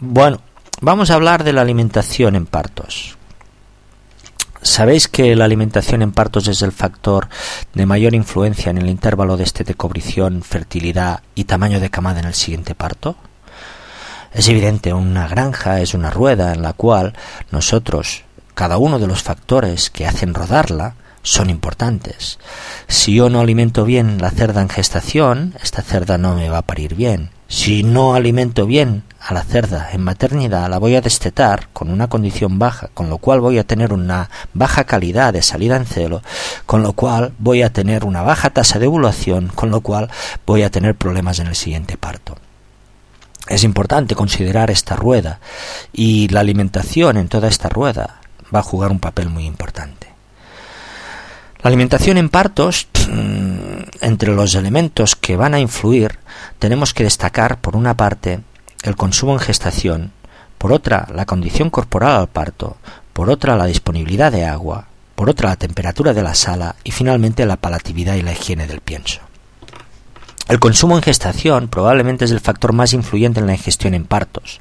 Bueno, vamos a hablar de la alimentación en partos. ¿Sabéis que la alimentación en partos es el factor de mayor influencia en el intervalo de este de cobrición, fertilidad y tamaño de camada en el siguiente parto? Es evidente, una granja es una rueda en la cual nosotros, cada uno de los factores que hacen rodarla, son importantes. Si yo no alimento bien la cerda en gestación, esta cerda no me va a parir bien. Si no alimento bien a la cerda en maternidad, la voy a destetar con una condición baja, con lo cual voy a tener una baja calidad de salida en celo, con lo cual voy a tener una baja tasa de ovulación, con lo cual voy a tener problemas en el siguiente parto. Es importante considerar esta rueda y la alimentación en toda esta rueda va a jugar un papel muy importante. La alimentación en partos, mm, entre los elementos que van a influir, tenemos que destacar, por una parte, el consumo en gestación, por otra, la condición corporal al parto, por otra, la disponibilidad de agua, por otra, la temperatura de la sala y finalmente la palatividad y la higiene del pienso. El consumo en gestación probablemente es el factor más influyente en la ingestión en partos,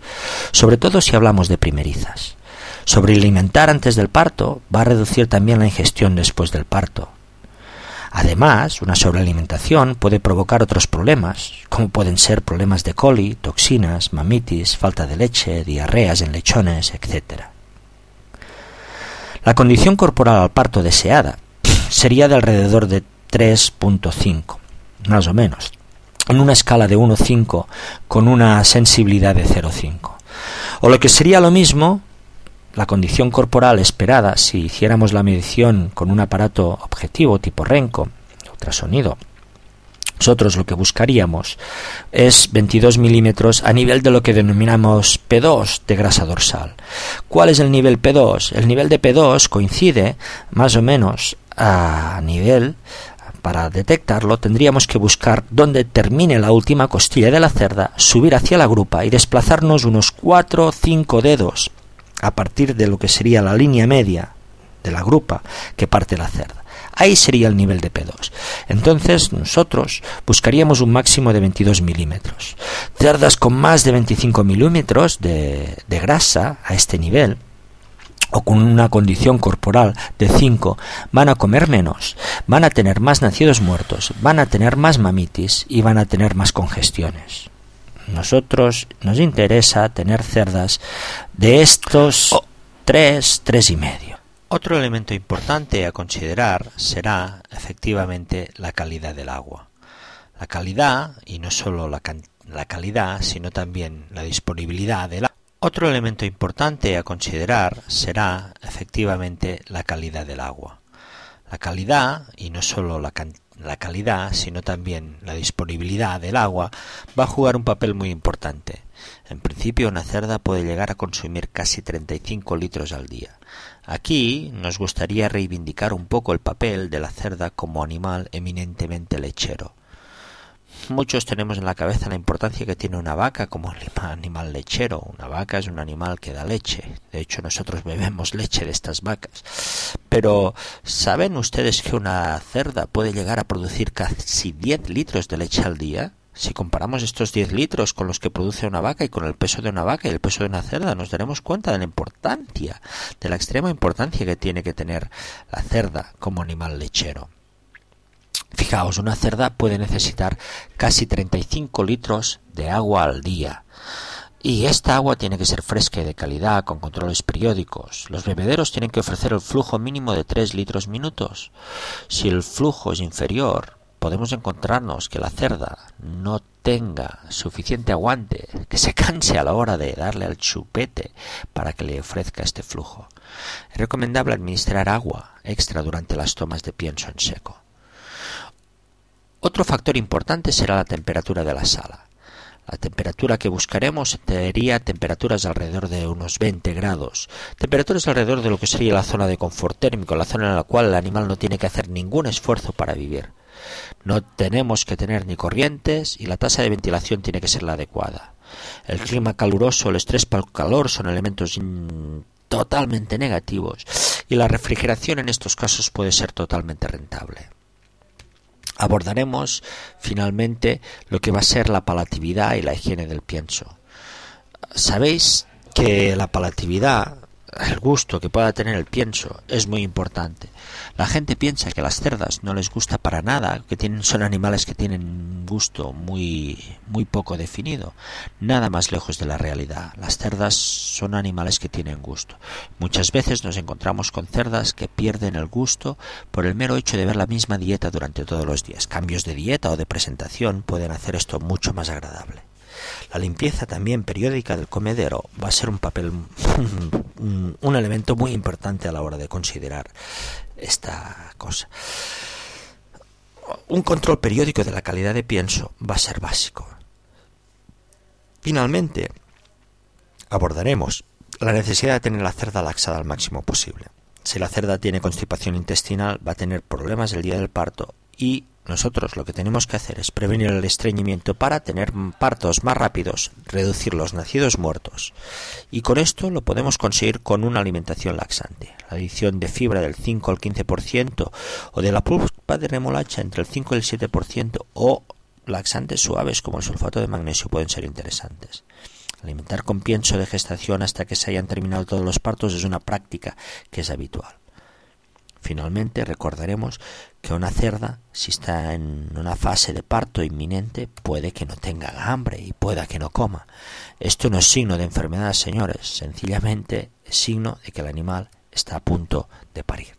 sobre todo si hablamos de primerizas. Sobrealimentar antes del parto va a reducir también la ingestión después del parto. Además, una sobrealimentación puede provocar otros problemas, como pueden ser problemas de coli, toxinas, mamitis, falta de leche, diarreas en lechones, etc. La condición corporal al parto deseada sería de alrededor de 3.5, más o menos, en una escala de 1.5 con una sensibilidad de 0.5. O lo que sería lo mismo, la condición corporal esperada si hiciéramos la medición con un aparato objetivo tipo Renco, ultrasonido. Nosotros lo que buscaríamos es 22 milímetros a nivel de lo que denominamos P2 de grasa dorsal. ¿Cuál es el nivel P2? El nivel de P2 coincide más o menos a nivel para detectarlo tendríamos que buscar dónde termine la última costilla de la cerda, subir hacia la grupa y desplazarnos unos 4 o 5 dedos a partir de lo que sería la línea media de la grupa que parte la cerda. Ahí sería el nivel de P2. Entonces nosotros buscaríamos un máximo de 22 milímetros. Cerdas con más de 25 milímetros de, de grasa a este nivel o con una condición corporal de 5 van a comer menos, van a tener más nacidos muertos, van a tener más mamitis y van a tener más congestiones nosotros nos interesa tener cerdas de estos oh. tres, tres y medio. Otro elemento importante a considerar será efectivamente la calidad del agua. La calidad, y no solo la, la calidad, sino también la disponibilidad del agua. Otro elemento importante a considerar será efectivamente la calidad del agua. La calidad, y no solo la la calidad, sino también la disponibilidad del agua, va a jugar un papel muy importante. En principio, una cerda puede llegar a consumir casi 35 litros al día. Aquí nos gustaría reivindicar un poco el papel de la cerda como animal eminentemente lechero. Muchos tenemos en la cabeza la importancia que tiene una vaca como animal lechero. Una vaca es un animal que da leche. De hecho, nosotros bebemos leche de estas vacas. Pero, ¿saben ustedes que una cerda puede llegar a producir casi 10 litros de leche al día? Si comparamos estos 10 litros con los que produce una vaca y con el peso de una vaca y el peso de una cerda, nos daremos cuenta de la importancia, de la extrema importancia que tiene que tener la cerda como animal lechero. Fijaos, una cerda puede necesitar casi 35 litros de agua al día. Y esta agua tiene que ser fresca y de calidad, con controles periódicos. Los bebederos tienen que ofrecer el flujo mínimo de 3 litros minutos. Si el flujo es inferior, podemos encontrarnos que la cerda no tenga suficiente aguante, que se canse a la hora de darle al chupete para que le ofrezca este flujo. Es recomendable administrar agua extra durante las tomas de pienso en seco. Otro factor importante será la temperatura de la sala. La temperatura que buscaremos sería temperaturas alrededor de unos 20 grados, temperaturas alrededor de lo que sería la zona de confort térmico, la zona en la cual el animal no tiene que hacer ningún esfuerzo para vivir. No tenemos que tener ni corrientes y la tasa de ventilación tiene que ser la adecuada. El clima caluroso, el estrés por el calor son elementos totalmente negativos y la refrigeración en estos casos puede ser totalmente rentable abordaremos finalmente lo que va a ser la palatividad y la higiene del pienso. Sabéis que la palatividad el gusto que pueda tener el pienso es muy importante. La gente piensa que las cerdas no les gusta para nada, que tienen, son animales que tienen gusto muy, muy poco definido. Nada más lejos de la realidad. Las cerdas son animales que tienen gusto. Muchas veces nos encontramos con cerdas que pierden el gusto por el mero hecho de ver la misma dieta durante todos los días. Cambios de dieta o de presentación pueden hacer esto mucho más agradable. La limpieza también periódica del comedero va a ser un papel, un, elemento muy importante a la hora de considerar esta cosa. Un control periódico de la calidad de pienso va a ser básico. Finalmente, abordaremos la necesidad de tener la cerda laxada al máximo posible. Si la cerda tiene constipación intestinal, va a tener problemas el día del parto y nosotros lo que tenemos que hacer es prevenir el estreñimiento para tener partos más rápidos, reducir los nacidos muertos. Y con esto lo podemos conseguir con una alimentación laxante. La adición de fibra del 5 al 15% o de la pulpa de remolacha entre el 5 y el 7% o laxantes suaves como el sulfato de magnesio pueden ser interesantes. Alimentar con pienso de gestación hasta que se hayan terminado todos los partos es una práctica que es habitual. Finalmente recordaremos que una cerda, si está en una fase de parto inminente, puede que no tenga hambre y pueda que no coma. Esto no es signo de enfermedad, señores, sencillamente es signo de que el animal está a punto de parir.